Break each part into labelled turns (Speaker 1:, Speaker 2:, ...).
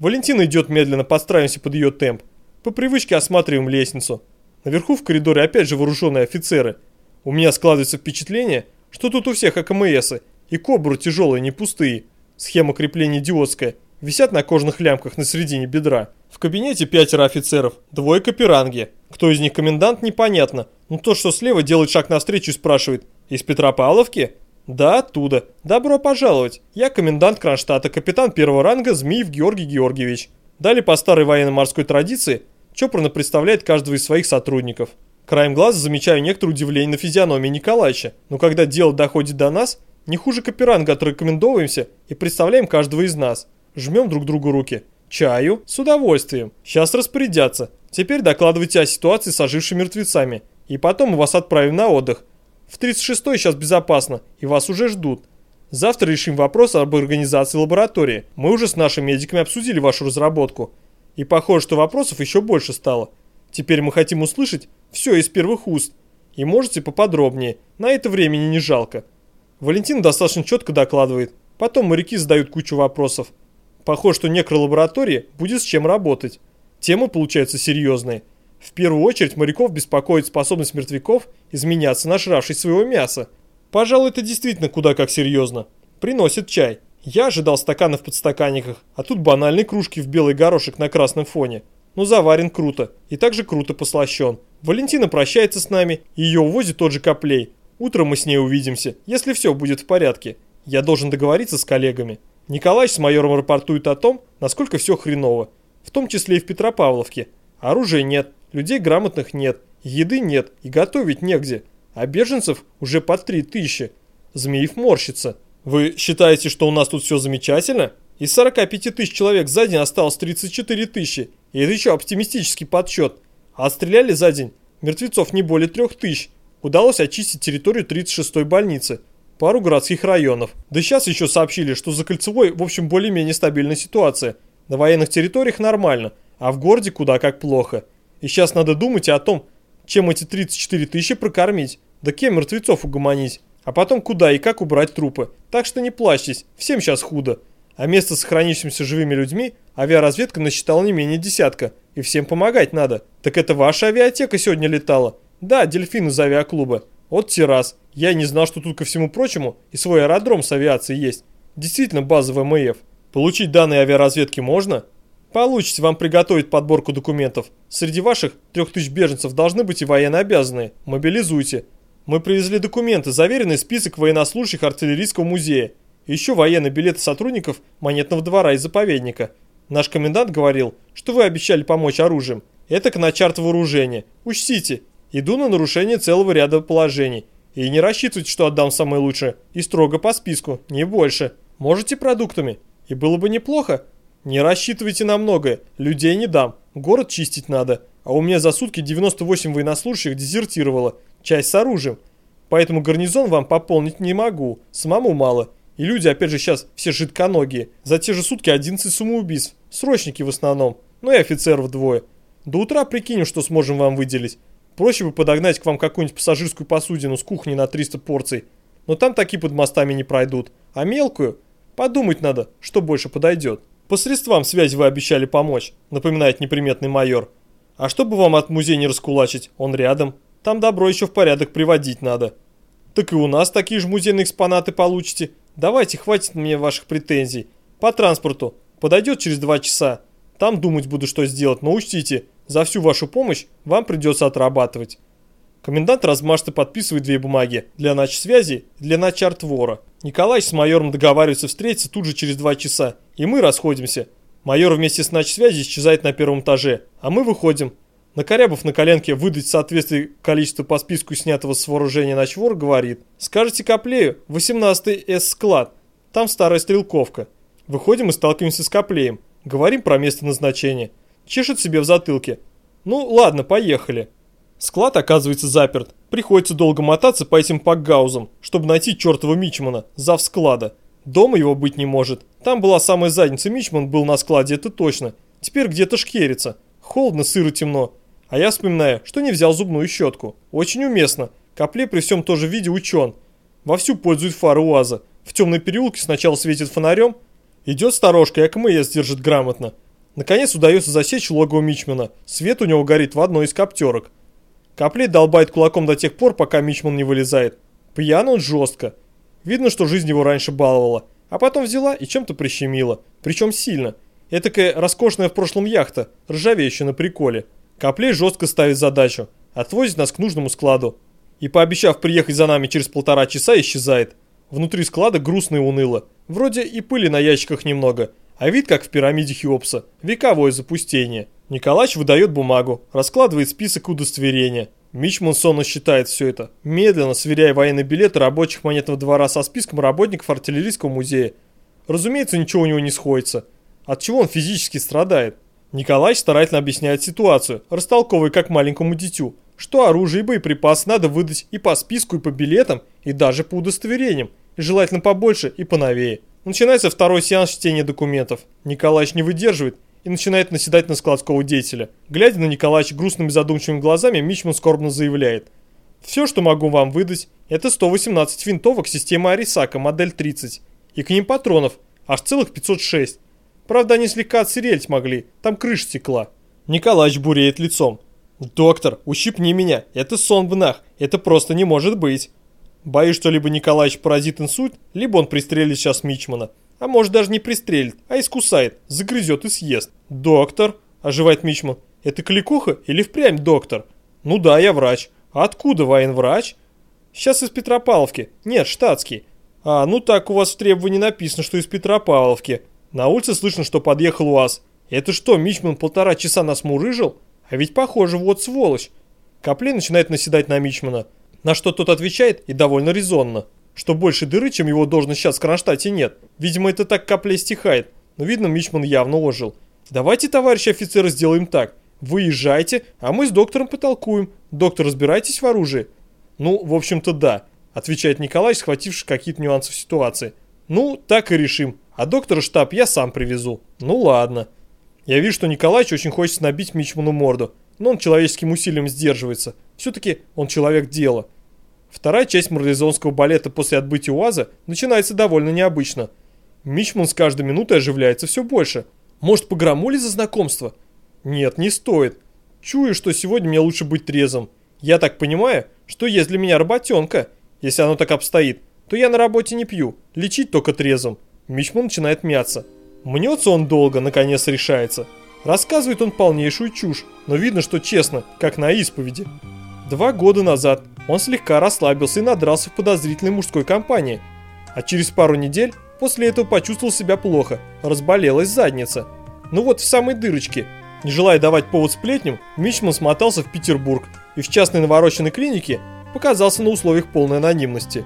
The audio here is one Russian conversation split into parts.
Speaker 1: Валентина идет медленно, подстраиваемся под ее темп. По привычке осматриваем лестницу. Наверху в коридоре опять же вооруженные офицеры. У меня складывается впечатление, что тут у всех АКМСы, и кобры тяжелые, не пустые. Схема крепления идиотская. Висят на кожаных лямках на середине бедра. В кабинете пятеро офицеров, двое каперанги. Кто из них комендант, непонятно. Но тот, что слева, делает шаг навстречу и спрашивает «Из Петропавловки?» «Да, оттуда. Добро пожаловать. Я комендант Кронштадта, капитан первого ранга Змиев Георгий Георгиевич». Далее по старой военно-морской традиции чопорно представляет каждого из своих сотрудников. Краем глаза замечаю некоторое удивление на физиономии Николаевича, но когда дело доходит до нас, не хуже каперанга отрекомендовываемся и представляем каждого из нас. Жмем друг другу руки. Чаю? С удовольствием. Сейчас распорядятся. Теперь докладывайте о ситуации с ожившими мертвецами. И потом мы вас отправим на отдых. В 36-й сейчас безопасно, и вас уже ждут. Завтра решим вопрос об организации лаборатории. Мы уже с нашими медиками обсудили вашу разработку. И похоже, что вопросов еще больше стало. Теперь мы хотим услышать все из первых уст. И можете поподробнее. На это времени не жалко. Валентин достаточно четко докладывает. Потом моряки задают кучу вопросов. Похоже, что некролаборатории будет с чем работать. Темы получаются серьезные. В первую очередь моряков беспокоит способность мертвяков изменяться, нажравшись своего мяса. Пожалуй, это действительно куда как серьезно. Приносит чай. Я ожидал стаканов в подстаканниках, а тут банальные кружки в белый горошек на красном фоне. Но заварен круто и также круто послащен. Валентина прощается с нами, ее увозит тот же Коплей. Утром мы с ней увидимся, если все будет в порядке. Я должен договориться с коллегами. Николай с майором рапортует о том, насколько все хреново, в том числе и в Петропавловке. Оружия нет, людей грамотных нет, еды нет и готовить негде, а беженцев уже по три тысячи. Змеев морщится. Вы считаете, что у нас тут все замечательно? Из 45 тысяч человек за день осталось 34 тысячи, и это еще оптимистический подсчет. А отстреляли за день мертвецов не более 3 тысяч. Удалось очистить территорию 36-й больницы, пару городских районов. Да сейчас еще сообщили, что за Кольцевой, в общем, более-менее стабильная ситуация. На военных территориях нормально, а в городе куда как плохо. И сейчас надо думать о том, чем эти 34 тысячи прокормить, да кем мертвецов угомонить, а потом куда и как убрать трупы. Так что не плачьтесь, всем сейчас худо. А место с сохранившимися живыми людьми авиаразведка насчитала не менее десятка, и всем помогать надо. Так это ваша авиатека сегодня летала? Да, дельфин из авиаклуба. Вот террас. Я не знал, что тут ко всему прочему и свой аэродром с авиацией есть. Действительно базовый МФ. Получить данные авиаразведки можно? Получите, вам приготовить подборку документов. Среди ваших 3000 беженцев должны быть и военнообязанные. Мобилизуйте. Мы привезли документы, заверенный список военнослужащих артиллерийского музея. Еще военные билеты сотрудников монетного двора и заповедника. Наш комендант говорил, что вы обещали помочь оружием. Это начарт вооружения. Учтите, иду на нарушение целого ряда положений. И не рассчитывайте, что отдам самое лучшее. И строго по списку, не больше. Можете продуктами? И было бы неплохо. Не рассчитывайте на многое. Людей не дам. Город чистить надо. А у меня за сутки 98 военнослужащих дезертировало. Часть с оружием. Поэтому гарнизон вам пополнить не могу. Самому мало. И люди, опять же, сейчас все жидконогие. За те же сутки 11 самоубийств. Срочники в основном. Ну и офицеров двое. До утра прикинем, что сможем вам выделить. Проще бы подогнать к вам какую-нибудь пассажирскую посудину с кухней на 300 порций. Но там такие под мостами не пройдут. А мелкую Подумать надо, что больше подойдет. По средствам связи вы обещали помочь, напоминает неприметный майор. А чтобы вам от музея не раскулачить, он рядом. Там добро еще в порядок приводить надо. Так и у нас такие же музейные экспонаты получите. Давайте, хватит мне ваших претензий. По транспорту. Подойдет через два часа. Там думать буду, что сделать, но учтите, за всю вашу помощь вам придется отрабатывать. Комендант размашисто подписывает две бумаги для начсвязи и для начартвора. Николай с майором договариваются встретиться тут же через два часа, и мы расходимся. Майор вместе с начсвязи исчезает на первом этаже, а мы выходим. Накорябов на коленке выдать в соответствии количеству по списку снятого с вооружения начвор говорит. Скажите Коплею, 18-й С-склад, там старая стрелковка. Выходим и сталкиваемся с Коплеем. Говорим про место назначения. Чешет себе в затылке. Ну ладно, поехали. Склад оказывается заперт. Приходится долго мотаться по этим пакгаузам, чтобы найти чертова Мичмана, зав склада. Дома его быть не может. Там была самая задница, Мичман был на складе, это точно. Теперь где-то шкерится. Холодно, сыро, темно. А я вспоминаю, что не взял зубную щетку. Очень уместно. Копле при всем тоже виде учен. Вовсю пользует фары УАЗа. В темной переулке сначала светит фонарем. Идет сторожка и АКМС держит грамотно. Наконец удается засечь логово Мичмана. Свет у него горит в одной из коптерок. Коплей долбает кулаком до тех пор, пока Мичман не вылезает. Пьян он жестко. Видно, что жизнь его раньше баловала. А потом взяла и чем-то прищемила. Причем сильно. Этакая роскошная в прошлом яхта, ржавеющая на приколе. Коплей жестко ставит задачу. Отвозит нас к нужному складу. И пообещав приехать за нами через полтора часа, исчезает. Внутри склада грустно и уныло. Вроде и пыли на ящиках немного. А вид как в пирамиде Хеопса. Вековое запустение. Николач выдает бумагу, раскладывает список удостоверения. Мичман сонно считает все это, медленно сверяя военные билеты рабочих монетного двора со списком работников артиллерийского музея. Разумеется, ничего у него не сходится. От чего он физически страдает? Николай старательно объясняет ситуацию, растолковывая как маленькому дитю, что оружие и боеприпасы надо выдать и по списку, и по билетам, и даже по удостоверениям, и желательно побольше и поновее. Начинается второй сеанс чтения документов. Николаевич не выдерживает и начинает наседать на складского деятеля. Глядя на Николаевича грустными задумчивыми глазами, Мичман скорбно заявляет. «Все, что могу вам выдать, это 118 винтовок системы Арисака, модель 30. И к ним патронов, аж целых 506. Правда, они слегка отсырелить могли, там крыша стекла». Николаевич буреет лицом. «Доктор, ущипни меня, это сон в нах, это просто не может быть». Боюсь, что либо Николаевич поразит инсульт, либо он пристрелит сейчас Мичмана. А может даже не пристрелит, а искусает, загрызет и съест. «Доктор», – оживает Мичман, – «это кликуха или впрямь доктор?» «Ну да, я врач. А откуда военврач?» «Сейчас из Петропавловки. Нет, штатский». «А, ну так у вас в требовании написано, что из Петропавловки. На улице слышно, что подъехал УАЗ. Это что, Мичман полтора часа нас мурыжил? А ведь похоже, вот сволочь». Каплей начинает наседать на Мичмана. На что тот отвечает и довольно резонно что больше дыры, чем его должность сейчас в Кронштадте нет. Видимо, это так каплей стихает, но видно, Мичман явно ожил. Давайте, товарищи офицеры, сделаем так. Выезжайте, а мы с доктором потолкуем. Доктор, разбирайтесь в оружии? Ну, в общем-то, да, отвечает Николай, схвативший какие-то нюансы в ситуации. Ну, так и решим. А доктора штаб я сам привезу. Ну ладно. Я вижу, что Николаевич очень хочет набить Мичману морду, но он человеческим усилием сдерживается. Все-таки он человек дела. Вторая часть марлезонского балета после отбытия УАЗа начинается довольно необычно. Мичман с каждой минутой оживляется все больше. Может, погромули за знакомство? Нет, не стоит. Чую, что сегодня мне лучше быть трезвым. Я так понимаю, что есть для меня работенка. Если оно так обстоит, то я на работе не пью, лечить только трезвым. Мичман начинает мяться. Мнется он долго, наконец решается. Рассказывает он полнейшую чушь, но видно, что честно, как на исповеди. Два года назад он слегка расслабился и надрался в подозрительной мужской компании. А через пару недель после этого почувствовал себя плохо, разболелась задница. Ну вот в самой дырочке. Не желая давать повод сплетням, Мичман смотался в Петербург и в частной навороченной клинике показался на условиях полной анонимности.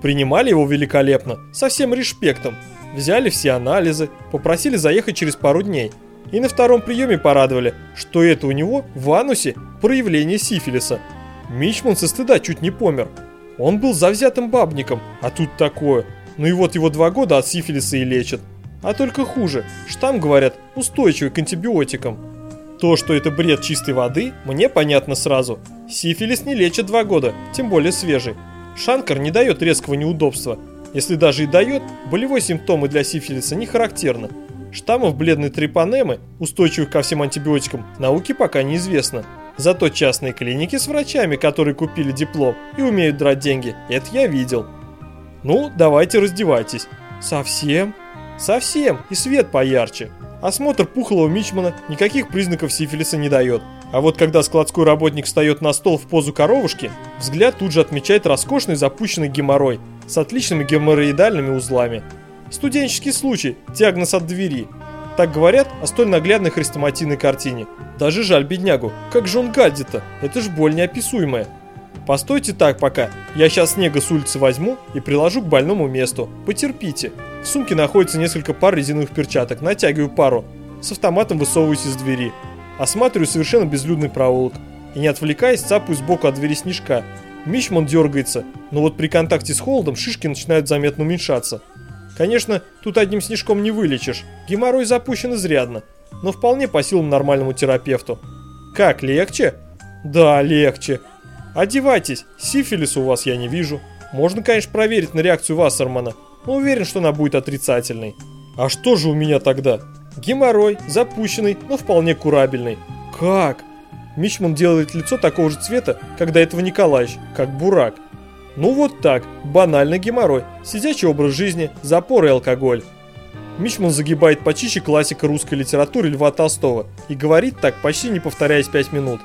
Speaker 1: Принимали его великолепно, со всем респектом. Взяли все анализы, попросили заехать через пару дней. И на втором приеме порадовали, что это у него в анусе проявление сифилиса – Мичман со стыда чуть не помер. Он был завзятым бабником, а тут такое. Ну и вот его два года от сифилиса и лечат. А только хуже. Штамм, говорят, устойчивый к антибиотикам. То, что это бред чистой воды, мне понятно сразу. Сифилис не лечит два года, тем более свежий. Шанкар не дает резкого неудобства. Если даже и дает, болевой симптомы для сифилиса не характерны. Штаммов бледной трипанемы, устойчивых ко всем антибиотикам, науке пока неизвестно. Зато частные клиники с врачами, которые купили диплом и умеют драть деньги, это я видел. Ну, давайте раздевайтесь. Совсем? Совсем, и свет поярче. Осмотр пухлого мичмана никаких признаков сифилиса не дает. А вот когда складской работник встает на стол в позу коровушки, взгляд тут же отмечает роскошный запущенный геморрой с отличными геморроидальными узлами. Студенческий случай, диагноз от двери – так говорят о столь наглядной хрестоматийной картине. Даже жаль беднягу. Как же он гадит-то? Это ж боль неописуемая. Постойте так пока. Я сейчас снега с улицы возьму и приложу к больному месту. Потерпите. В сумке находится несколько пар резиновых перчаток. Натягиваю пару. С автоматом высовываюсь из двери. Осматриваю совершенно безлюдный проулок. И не отвлекаясь, цапаю сбоку от двери снежка. Мичман дергается, но вот при контакте с холодом шишки начинают заметно уменьшаться. Конечно, тут одним снежком не вылечишь, геморрой запущен изрядно, но вполне по силам нормальному терапевту. Как, легче? Да, легче. Одевайтесь, сифилиса у вас я не вижу. Можно, конечно, проверить на реакцию Вассермана, но уверен, что она будет отрицательной. А что же у меня тогда? Геморрой, запущенный, но вполне курабельный. Как? Мичман делает лицо такого же цвета, когда этого Николаевич, как бурак. Ну вот так, банальный геморрой, сидячий образ жизни, запор и алкоголь. Мичман загибает почище классика русской литературы Льва Толстого и говорит так, почти не повторяясь 5 минут.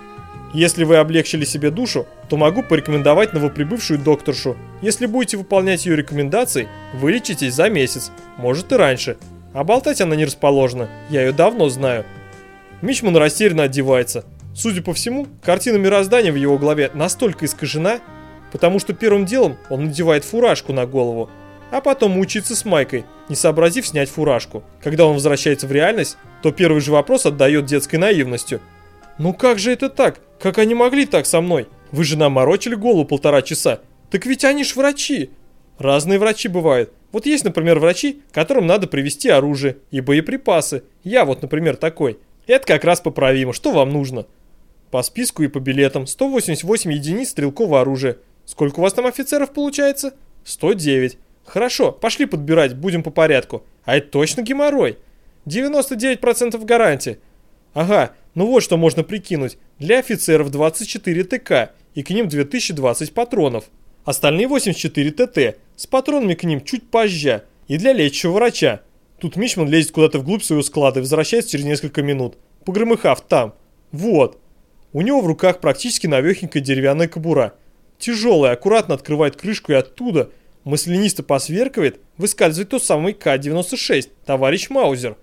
Speaker 1: Если вы облегчили себе душу, то могу порекомендовать новоприбывшую докторшу. Если будете выполнять ее рекомендации, вылечитесь за месяц, может и раньше. А болтать она не расположена, я ее давно знаю. Мичман растерянно одевается. Судя по всему, картина мироздания в его голове настолько искажена, потому что первым делом он надевает фуражку на голову, а потом мучается с Майкой, не сообразив снять фуражку. Когда он возвращается в реальность, то первый же вопрос отдает детской наивностью. «Ну как же это так? Как они могли так со мной? Вы же нам морочили голову полтора часа. Так ведь они ж врачи!» Разные врачи бывают. Вот есть, например, врачи, которым надо привезти оружие и боеприпасы. Я вот, например, такой. Это как раз поправимо. Что вам нужно? По списку и по билетам 188 единиц стрелкового оружия. Сколько у вас там офицеров получается? 109. Хорошо, пошли подбирать, будем по порядку. А это точно геморрой. 99% гарантии. Ага, ну вот что можно прикинуть. Для офицеров 24 ТК и к ним 2020 патронов. Остальные 84 ТТ с патронами к ним чуть позже. И для лечащего врача. Тут Мичман лезет куда-то вглубь своего склада и возвращается через несколько минут. Погромыхав там. Вот. У него в руках практически навехенькая деревянная кобура. Тяжелая, аккуратно открывает крышку и оттуда – Маслянисто посверкивает, выскальзывает тот самый К-96, товарищ Маузер.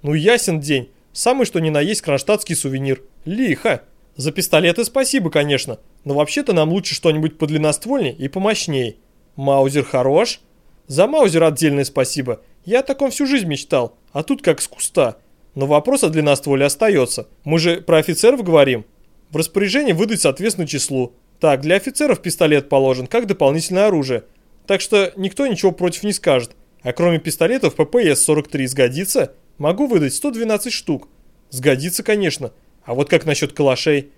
Speaker 1: Ну ясен день, самый что ни на есть кронштадтский сувенир. Лихо. За пистолеты спасибо, конечно, но вообще-то нам лучше что-нибудь подлинноствольней и помощней. Маузер хорош? За Маузер отдельное спасибо. Я о таком всю жизнь мечтал, а тут как с куста. Но вопрос о длинностволе остается. Мы же про офицеров говорим. В распоряжении выдать соответственно числу. Так, для офицеров пистолет положен, как дополнительное оружие – так что никто ничего против не скажет. А кроме пистолетов ППС-43 сгодится? Могу выдать 112 штук. Сгодится, конечно. А вот как насчет калашей?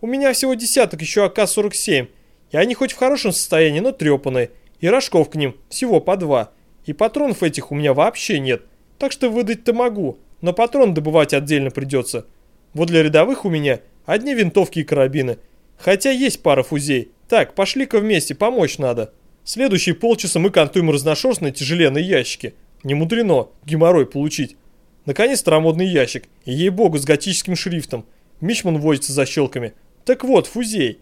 Speaker 1: У меня всего десяток еще АК-47. И они хоть в хорошем состоянии, но трепанные. И рожков к ним всего по два. И патронов этих у меня вообще нет. Так что выдать-то могу. Но патрон добывать отдельно придется. Вот для рядовых у меня одни винтовки и карабины. Хотя есть пара фузей. Так, пошли-ка вместе, помочь надо. Следующие полчаса мы кантуем разношерстные тяжеленные ящики. Не мудрено геморрой получить. Наконец старомодный ящик, и ей-богу с готическим шрифтом. Мичман возится за щелками. Так вот, фузей.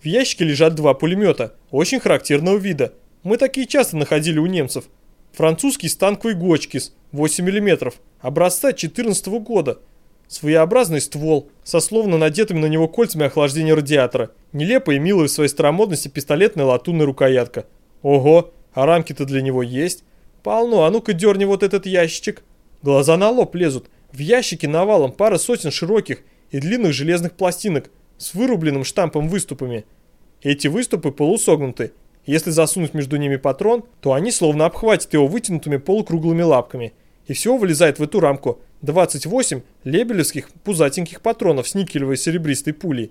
Speaker 1: В ящике лежат два пулемета, очень характерного вида. Мы такие часто находили у немцев. Французский станковый Гочкис, 8 мм, образца 14 -го года. Своеобразный ствол, со словно надетыми на него кольцами охлаждения радиатора. Нелепая и милая в своей старомодности пистолетная латунная рукоятка. Ого, а рамки-то для него есть? Полно, а ну-ка дерни вот этот ящичек. Глаза на лоб лезут. В ящике навалом пара сотен широких и длинных железных пластинок с вырубленным штампом выступами. Эти выступы полусогнуты. Если засунуть между ними патрон, то они словно обхватят его вытянутыми полукруглыми лапками. И всего вылезает в эту рамку 28 лебелевских пузатеньких патронов с никелевой серебристой пулей.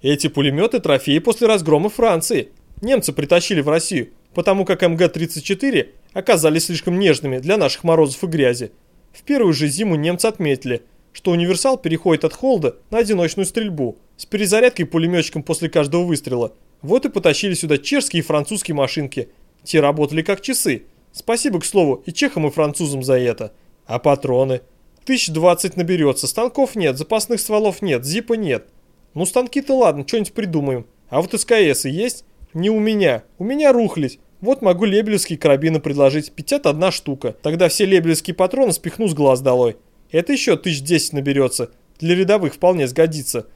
Speaker 1: Эти пулеметы трофеи после разгрома Франции. Немцы притащили в Россию, потому как МГ-34 оказались слишком нежными для наших морозов и грязи. В первую же зиму немцы отметили, что универсал переходит от холода на одиночную стрельбу с перезарядкой пулеметчиком после каждого выстрела. Вот и потащили сюда чешские и французские машинки. Те работали как часы. Спасибо, к слову, и чехам, и французам за это. А патроны? Тысяч двадцать наберется, станков нет, запасных стволов нет, зипа нет. Ну станки-то ладно, что-нибудь придумаем. А вот СКСы есть? Не у меня. У меня рухлить. Вот могу лебелевские карабины предложить, 51 штука. Тогда все лебелевские патроны спихну с глаз долой. Это еще тысяч десять наберется. Для рядовых вполне сгодится.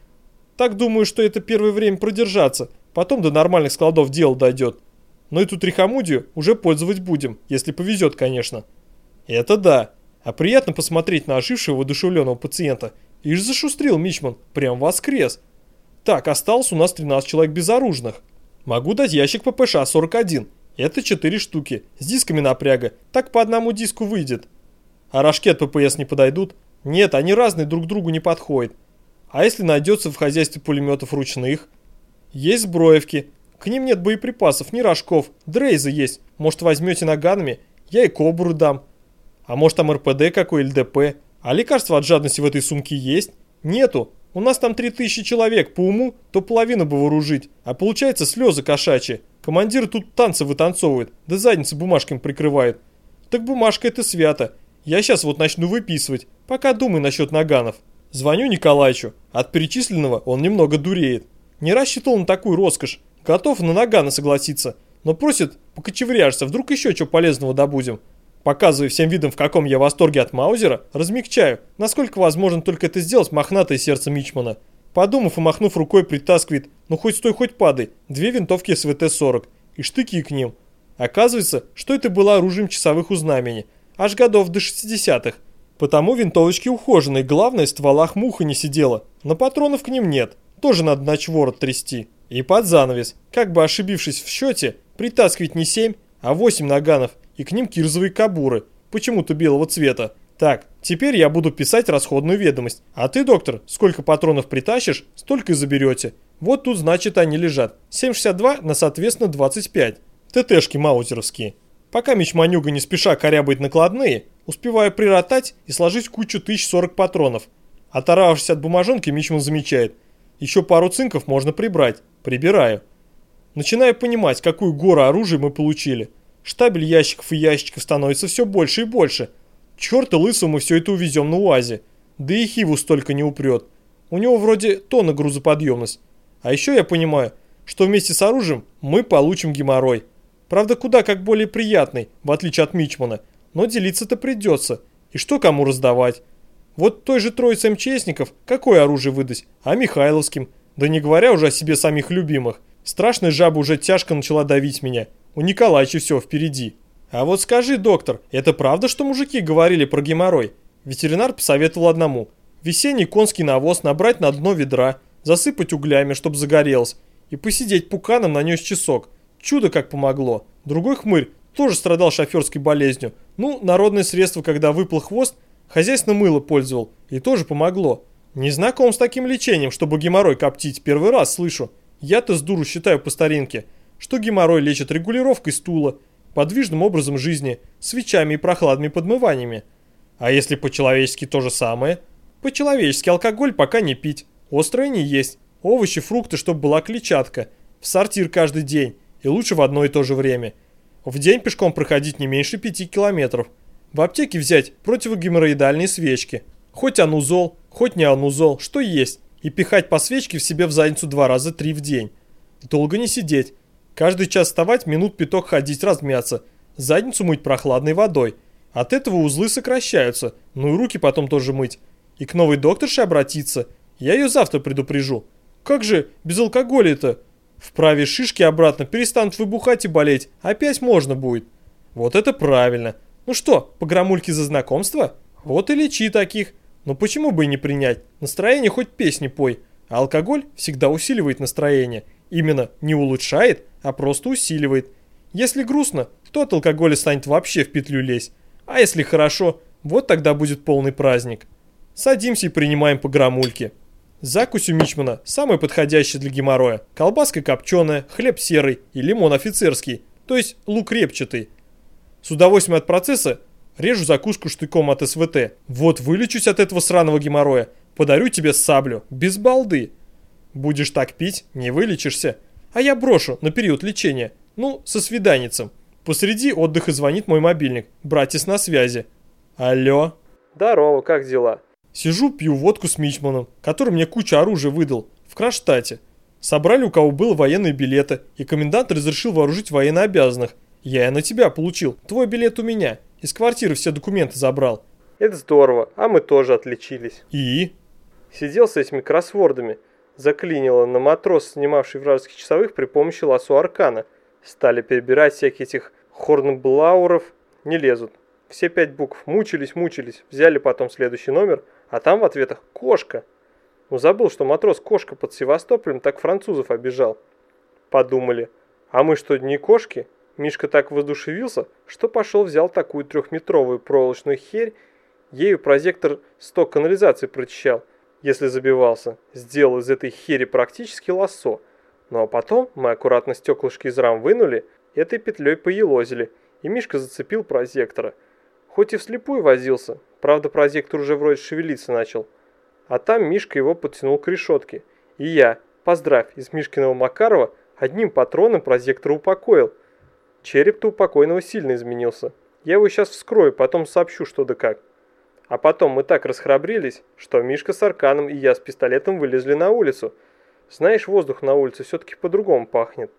Speaker 1: Так думаю, что это первое время продержаться. Потом до нормальных складов дело дойдет. Но эту трихомудию уже пользовать будем, если повезет, конечно. Это да. А приятно посмотреть на ожившего воодушевленного пациента. Ишь зашустрил Мичман, прям воскрес. Так, осталось у нас 13 человек безоружных. Могу дать ящик ППШ-41. Это 4 штуки, с дисками напряга, так по одному диску выйдет. А рожки от ППС не подойдут? Нет, они разные, друг другу не подходят. А если найдется в хозяйстве пулеметов ручных? Есть сброевки. К ним нет боеприпасов, ни рожков. Дрейзы есть. Может возьмете наганами? Я и кобуры дам. А может там РПД какой или ДП? А лекарства от жадности в этой сумке есть? Нету. У нас там 3000 человек, по уму, то половину бы вооружить. А получается слезы кошачьи. Командир тут танцы вытанцовывает, да задницы бумажками прикрывает. Так бумажка это свято. Я сейчас вот начну выписывать, пока думаю насчет наганов. Звоню Николаевичу. От перечисленного он немного дуреет. Не рассчитывал на такую роскошь. Готов на наганы согласиться. Но просит покочевряжься, вдруг еще чего полезного добудем. Показывая всем видом, в каком я восторге от Маузера, размягчаю, насколько возможно только это сделать мохнатое сердце Мичмана. Подумав и махнув рукой, притаскивает, ну хоть стой, хоть падай, две винтовки СВТ-40 и штыки к ним. Оказывается, что это было оружием часовых у знамени, аж годов до 60-х. Потому винтовочки ухоженные, главное, в стволах муха не сидела, но патронов к ним нет, тоже надо начворот трясти. И под занавес, как бы ошибившись в счете, притаскивать не 7, а 8 наганов и к ним кирзовые кабуры, почему-то белого цвета. Так, теперь я буду писать расходную ведомость. А ты, доктор, сколько патронов притащишь, столько и заберете. Вот тут, значит, они лежат. 7,62 на, соответственно, 25. ТТшки маузеровские. Пока мечманюга не спеша корябает накладные, успеваю приротать и сложить кучу 1040 патронов. Оторвавшись от бумажонки, Мичман замечает. Еще пару цинков можно прибрать. Прибираю. Начинаю понимать, какую гору оружия мы получили. Штабель ящиков и ящиков становится все больше и больше. Черта лысого мы все это увезем на УАЗе. Да и Хиву столько не упрет. У него вроде тонна грузоподъемность. А еще я понимаю, что вместе с оружием мы получим геморрой. Правда, куда как более приятный, в отличие от Мичмана. Но делиться-то придется. И что кому раздавать? Вот той же троице МЧСников какое оружие выдать? А Михайловским? Да не говоря уже о себе самих любимых. Страшная жаба уже тяжко начала давить меня. У Николаевича все впереди. А вот скажи, доктор, это правда, что мужики говорили про геморрой? Ветеринар посоветовал одному. Весенний конский навоз набрать на дно ведра, засыпать углями, чтобы загорелось, и посидеть пуканом на нес часок. Чудо как помогло. Другой хмырь тоже страдал шоферской болезнью. Ну, народное средство, когда выпал хвост, хозяйственное мыло пользовал, и тоже помогло. Не знаком с таким лечением, чтобы геморрой коптить, первый раз слышу. Я-то с дуру считаю по старинке что геморрой лечат регулировкой стула, подвижным образом жизни, свечами и прохладными подмываниями. А если по-человечески то же самое? По-человечески алкоголь пока не пить, острое не есть, овощи, фрукты, чтобы была клетчатка, в сортир каждый день и лучше в одно и то же время. В день пешком проходить не меньше 5 километров. В аптеке взять противогеморроидальные свечки. Хоть анузол, хоть не анузол, что есть. И пихать по свечке в себе в задницу два раза три в день. Долго не сидеть. Каждый час вставать, минут пяток ходить, размяться. Задницу мыть прохладной водой. От этого узлы сокращаются, ну и руки потом тоже мыть. И к новой докторше обратиться. Я ее завтра предупрежу. Как же без алкоголя-то? Вправе шишки обратно, перестанут выбухать и болеть. Опять можно будет. Вот это правильно. Ну что, по громульке за знакомство? Вот и лечи таких. Ну почему бы и не принять? Настроение хоть песни пой. А алкоголь всегда усиливает настроение. Именно не улучшает, а просто усиливает. Если грустно, то от алкоголя станет вообще в петлю лезть. А если хорошо, вот тогда будет полный праздник. Садимся и принимаем по грамульке. Закусь у Мичмана самая подходящая для геморроя. Колбаска копченая, хлеб серый и лимон офицерский, то есть лук репчатый. С удовольствием от процесса режу закуску штыком от СВТ. Вот вылечусь от этого сраного геморроя. Подарю тебе саблю, без балды. Будешь так пить, не вылечишься. А я брошу на период лечения. Ну, со свиданицем. Посреди отдыха звонит мой мобильник. Братец на связи. Алло. Здорово, как дела? Сижу, пью водку с Мичманом, который мне кучу оружия выдал, в Кронштадте. Собрали у кого было военные билеты, и комендант разрешил вооружить военнообязанных. Я и на тебя получил, твой билет у меня. Из квартиры все документы забрал. Это здорово, а мы тоже отличились. И? Сидел с этими кроссвордами заклинило на матрос, снимавший вражеских часовых при помощи лосо аркана. Стали перебирать всяких этих хорнблауров, не лезут. Все пять букв. Мучились, мучились. Взяли потом следующий номер, а там в ответах «кошка». Ну забыл, что матрос кошка под Севастополем так французов обижал. Подумали, а мы что, не кошки? Мишка так воодушевился, что пошел взял такую трехметровую проволочную херь, ею прозектор сток канализации прочищал если забивался, сделал из этой хери практически лассо. Ну а потом мы аккуратно стеклышки из рам вынули, этой петлей поелозили, и Мишка зацепил прозектора. Хоть и вслепую возился, правда прозектор уже вроде шевелиться начал. А там Мишка его подтянул к решетке. И я, поздравь, из Мишкиного Макарова одним патроном прозектор упокоил. Череп-то у покойного сильно изменился. Я его сейчас вскрою, потом сообщу что да как. А потом мы так расхрабрились, что Мишка с Арканом и я с пистолетом вылезли на улицу. Знаешь, воздух на улице все-таки по-другому пахнет.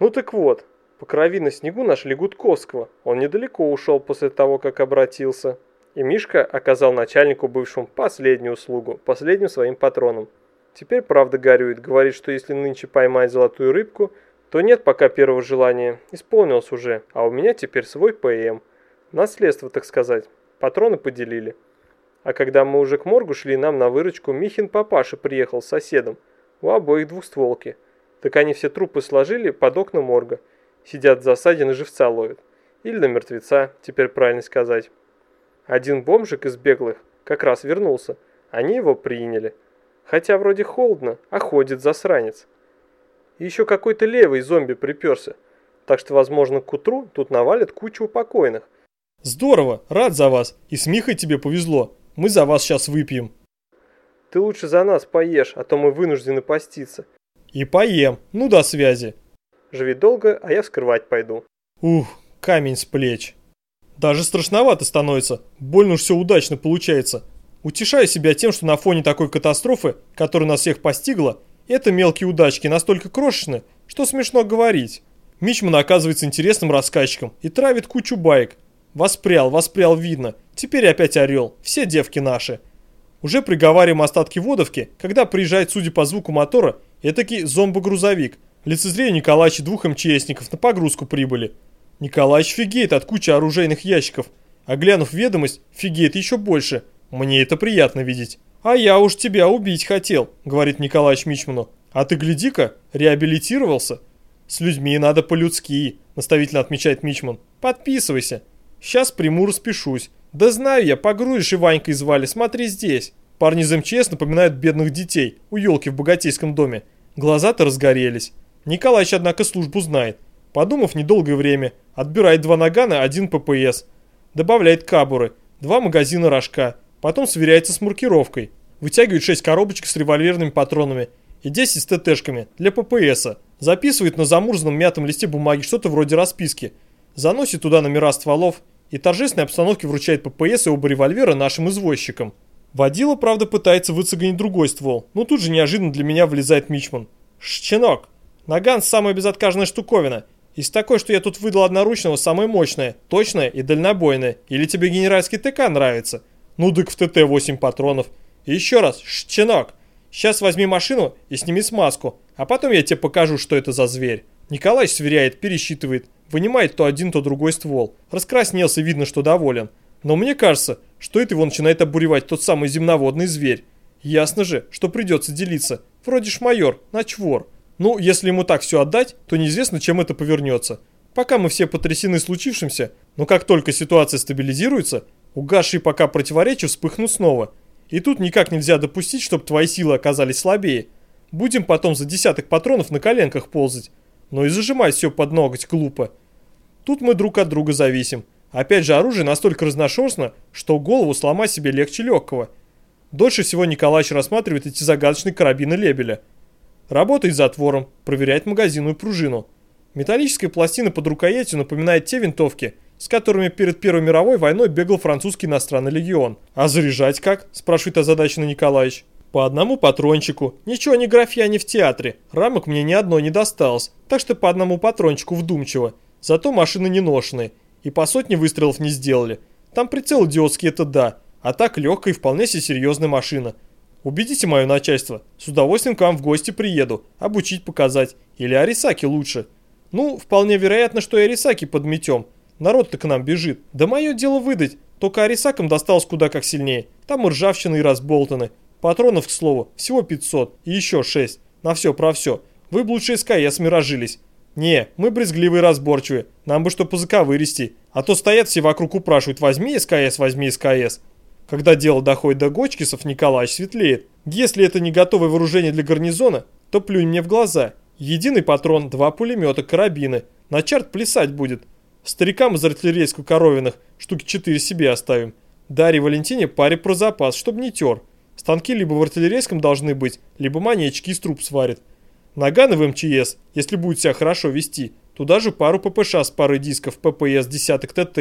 Speaker 1: Ну так вот, по крови на снегу нашли Гудковского. Он недалеко ушел после того, как обратился. И Мишка оказал начальнику бывшему последнюю услугу, последним своим патроном. Теперь правда горюет, говорит, что если нынче поймать золотую рыбку, то нет пока первого желания. Исполнилось уже, а у меня теперь свой ПМ. Наследство, так сказать. Патроны поделили. А когда мы уже к моргу шли, нам на выручку Михин папаша приехал с соседом. У обоих двухстволки. Так они все трупы сложили под окна морга. Сидят в засаде на живца ловят. Или на мертвеца, теперь правильно сказать. Один бомжик из беглых как раз вернулся. Они его приняли. Хотя вроде холодно, а ходит засранец. И еще какой-то левый зомби приперся. Так что, возможно, к утру тут навалят кучу упокойных.
Speaker 2: Здорово, рад за вас. И с Михой тебе повезло. Мы за вас сейчас выпьем.
Speaker 1: Ты лучше за нас поешь, а то мы вынуждены поститься.
Speaker 2: И поем. Ну до связи.
Speaker 1: Живи долго, а я вскрывать пойду.
Speaker 2: Ух, камень с плеч. Даже страшновато становится. Больно уж все удачно получается. Утешаю себя тем, что на фоне такой катастрофы, которая нас всех постигла, это мелкие удачки настолько крошечны, что смешно говорить. Мичман оказывается интересным рассказчиком и травит кучу баек. Воспрял, воспрял видно. Теперь опять орел. Все девки наши. Уже приговариваем остатки водовки, когда приезжает, судя по звуку мотора, этакий зомбогрузовик. Лицезрею Николаевича двух МЧСников на погрузку прибыли. Николаевич фигеет от кучи оружейных ящиков, а глянув ведомость, фигеет еще больше. Мне это приятно видеть. «А я уж тебя убить хотел», — говорит Николаевич Мичману. «А ты гляди-ка, реабилитировался». «С людьми надо по-людски», — наставительно отмечает Мичман. «Подписывайся. Сейчас приму, распишусь. Да знаю я, погрузишь и Ванькой звали, смотри здесь». Парни из МЧС напоминают бедных детей у елки в богатейском доме. Глаза-то разгорелись. Николаевич, однако, службу знает. Подумав недолгое время, отбирает два нагана, один ППС. Добавляет кабуры, два магазина рожка, потом сверяется с маркировкой. Вытягивает 6 коробочек с револьверными патронами и 10 с ТТшками для ППСа. Записывает на замурзанном мятом листе бумаги что-то вроде расписки. Заносит туда номера стволов и торжественной обстановке вручает ППС и оба револьвера нашим извозчикам. Водила, правда, пытается выцегонить другой ствол, но тут же неожиданно для меня влезает Мичман. «Щенок, наган самая безотказная штуковина. Из такой, что я тут выдал одноручного, самое мощное, точное и дальнобойное. Или тебе генеральский ТК нравится?» Ну дык в ТТ 8 патронов. И еще раз, щенок, сейчас возьми машину и сними смазку, а потом я тебе покажу, что это за зверь. Николай сверяет, пересчитывает, вынимает то один, то другой ствол. Раскраснелся, видно, что доволен. Но мне кажется, что это его начинает обуревать тот самый земноводный зверь. Ясно же, что придется делиться. Вроде ж майор, начвор. Ну, если ему так все отдать, то неизвестно, чем это повернется. Пока мы все потрясены случившимся, но как только ситуация стабилизируется, Угасшие пока противоречия вспыхнут снова. И тут никак нельзя допустить, чтобы твои силы оказались слабее. Будем потом за десяток патронов на коленках ползать. Но и зажимать все под ноготь глупо. Тут мы друг от друга зависим. Опять же, оружие настолько разношерстно, что голову сломать себе легче легкого. Дольше всего Николаевич рассматривает эти загадочные карабины Лебеля. Работает затвором, проверяет магазинную пружину. Металлическая пластина под рукоятью напоминает те винтовки – с которыми перед Первой мировой войной бегал французский иностранный легион. «А заряжать как?» – спрашивает озадаченный Николаевич. «По одному патрончику. Ничего не графья не в театре. Рамок мне ни одной не досталось, так что по одному патрончику вдумчиво. Зато машины не ношеные. И по сотне выстрелов не сделали. Там прицел идиотский это да, а так легкая и вполне себе серьезная машина. Убедите мое начальство, с удовольствием к вам в гости приеду, обучить показать. Или Арисаки лучше. Ну, вполне вероятно, что и Арисаки подметем, Народ-то к нам бежит. Да мое дело выдать. Только Арисакам досталось куда как сильнее. Там и ржавчины и разболтаны. Патронов, к слову, всего 500. И еще 6. На все про все. Вы бы лучше СКС мирожились. Не, мы брезгливые разборчивые. Нам бы что по заковыристи. А то стоят все вокруг упрашивают возьми СКС, возьми СКС. Когда дело доходит до Гочкисов, Николаевич светлеет. Если это не готовое вооружение для гарнизона, то плюнь мне в глаза. Единый патрон, два пулемета, карабины. На чарт плясать будет. Старикам из артиллерийского коровиных штуки 4 себе оставим. Дарье Валентине паре про запас, чтобы не тер. Станки либо в артиллерийском должны быть, либо манечки из труб сварит. Наганы в МЧС, если будет себя хорошо вести, туда же пару ППШ с парой дисков ППС десяток ТТ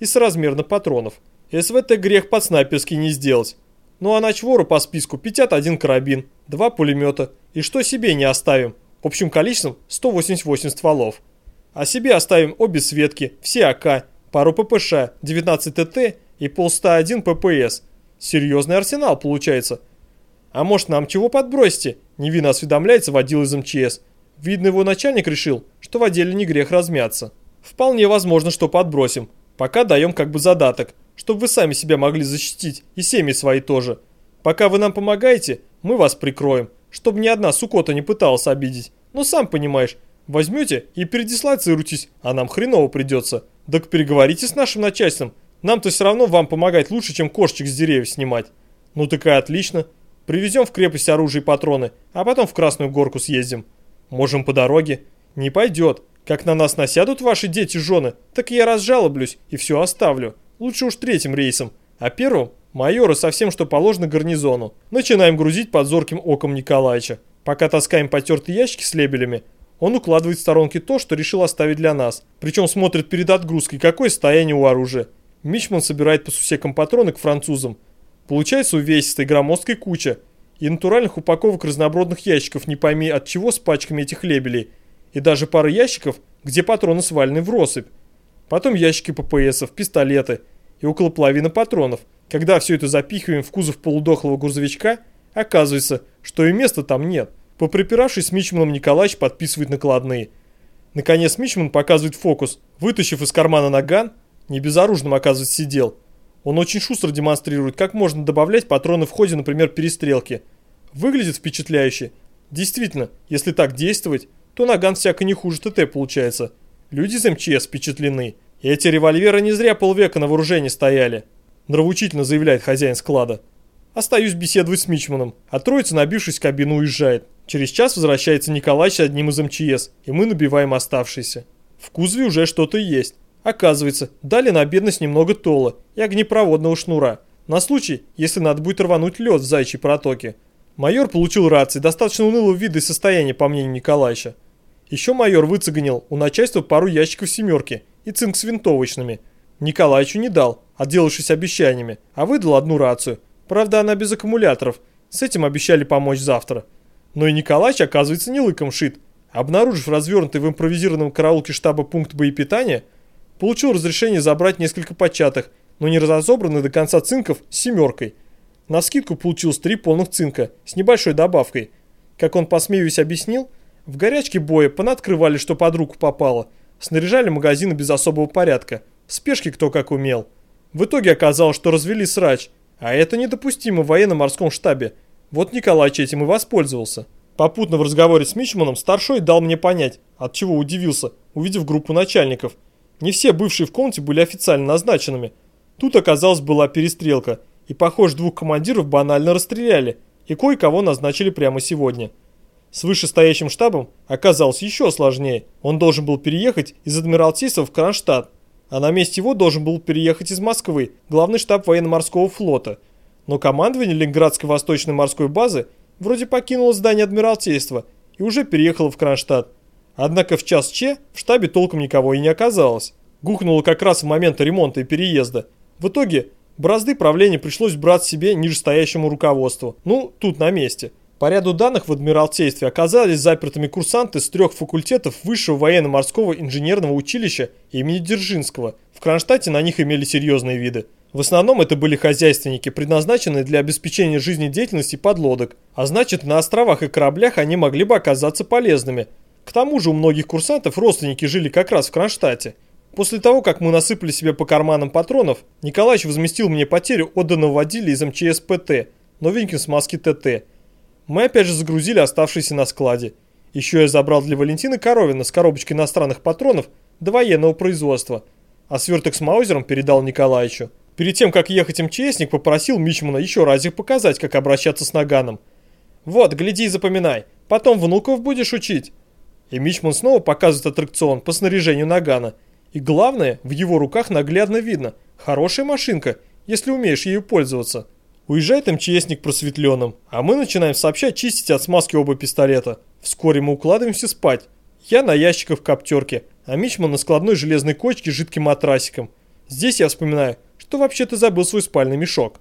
Speaker 2: и соразмерно патронов. СВТ грех под снайперский не сделать. Ну а ночвору по списку 51 карабин, 2 пулемета и что себе не оставим, общим количеством 188 стволов. А себе оставим обе светки, все АК, пару ППШ, 19 ТТ и пол 101 ППС. Серьезный арсенал получается. А может нам чего подбросите? Невинно осведомляется водил из МЧС. Видно его начальник решил, что в отделе не грех размяться. Вполне возможно, что подбросим. Пока даем как бы задаток, чтобы вы сами себя могли защитить и семьи свои тоже. Пока вы нам помогаете, мы вас прикроем, чтобы ни одна сукота не пыталась обидеть. Но сам понимаешь, возьмете и передислоцируйтесь, а нам хреново придется. Так переговорите с нашим начальством. Нам-то все равно вам помогать лучше, чем кошечек с деревьев снимать. Ну так и отлично. Привезем в крепость оружие и патроны, а потом в Красную Горку съездим. Можем по дороге. Не пойдет. Как на нас насядут ваши дети жены, так я разжалоблюсь и все оставлю. Лучше уж третьим рейсом. А первым майора совсем что положено гарнизону. Начинаем грузить под зорким оком Николаевича. Пока таскаем потертые ящики с лебелями, он укладывает в сторонки то, что решил оставить для нас. Причем смотрит перед отгрузкой, какое состояние у оружия. Мичман собирает по сусекам патроны к французам. Получается увесистая громоздкая куча. И натуральных упаковок разнобродных ящиков не пойми от чего с пачками этих лебелей – и даже пара ящиков, где патроны свалены в россыпь. Потом ящики ППСов, пистолеты и около половины патронов. Когда все это запихиваем в кузов полудохлого грузовичка, оказывается, что и места там нет. Поприпиравшись с Мичманом, Николаевич подписывает накладные. Наконец Мичман показывает фокус. Вытащив из кармана наган, не безоружным, оказывается, сидел. Он очень шустро демонстрирует, как можно добавлять патроны в ходе, например, перестрелки. Выглядит впечатляюще. Действительно, если так действовать, то наган всяко не хуже ТТ получается. Люди из МЧС впечатлены. Эти револьверы не зря полвека на вооружении стояли. Нравоучительно заявляет хозяин склада. Остаюсь беседовать с Мичманом, а троица, набившись в кабину, уезжает. Через час возвращается Николай с одним из МЧС, и мы набиваем оставшиеся. В кузове уже что-то есть. Оказывается, дали на бедность немного тола и огнепроводного шнура. На случай, если надо будет рвануть лед в Зайчьей протоке. Майор получил рации достаточно унылого вида и состояния, по мнению Николаевича. Еще майор выцегонил у начальства пару ящиков семерки и цинк с винтовочными. Николаевичу не дал, отделавшись обещаниями, а выдал одну рацию. Правда, она без аккумуляторов. С этим обещали помочь завтра. Но и Николаевич, оказывается, не лыком шит. Обнаружив развернутый в импровизированном караулке штаба пункт боепитания, получил разрешение забрать несколько початых, но не разобранных до конца цинков семеркой. На скидку получилось три полных цинка с небольшой добавкой. Как он, посмеюсь, объяснил, в горячке боя понаткрывали, что под руку попало. Снаряжали магазины без особого порядка. В спешке кто как умел. В итоге оказалось, что развели срач. А это недопустимо в военно-морском штабе. Вот Николаич этим и воспользовался. Попутно в разговоре с Мичманом старшой дал мне понять, от чего удивился, увидев группу начальников. Не все бывшие в комнате были официально назначенными. Тут, оказалось, была перестрелка. И, похоже, двух командиров банально расстреляли. И кое-кого назначили прямо сегодня. С вышестоящим штабом оказалось еще сложнее. Он должен был переехать из Адмиралтейства в Кронштадт, а на месте его должен был переехать из Москвы главный штаб военно-морского флота. Но командование Ленинградской восточной морской базы вроде покинуло здание Адмиралтейства и уже переехало в Кронштадт. Однако в час Че в штабе толком никого и не оказалось. Гухнуло как раз в момент ремонта и переезда. В итоге бразды правления пришлось брать себе нижестоящему руководству. Ну, тут на месте. По ряду данных в Адмиралтействе оказались запертыми курсанты с трех факультетов Высшего военно-морского инженерного училища имени Дзержинского. В Кронштадте на них имели серьезные виды. В основном это были хозяйственники, предназначенные для обеспечения жизнедеятельности подлодок, а значит на островах и кораблях они могли бы оказаться полезными. К тому же у многих курсантов родственники жили как раз в Кронштадте. После того, как мы насыпали себе по карманам патронов, Николаевич возместил мне потерю отданного водили из МЧС ПТ, новеньким маски ТТ. Мы опять же загрузили оставшиеся на складе. Еще я забрал для Валентины Коровина с коробочкой иностранных патронов до военного производства, а сверток с Маузером передал Николаевичу. Перед тем, как ехать МЧСник, попросил Мичмана еще разик показать, как обращаться с наганом. «Вот, гляди и запоминай, потом внуков будешь учить». И Мичман снова показывает аттракцион по снаряжению нагана. И главное, в его руках наглядно видно. Хорошая машинка, если умеешь ею пользоваться. Уезжает МЧСник просветленным, а мы начинаем сообщать чистить от смазки оба пистолета. Вскоре мы укладываемся спать. Я на ящиках в коптерке, а Мичман на складной железной кочке с жидким матрасиком. Здесь я вспоминаю, что вообще-то забыл свой спальный мешок.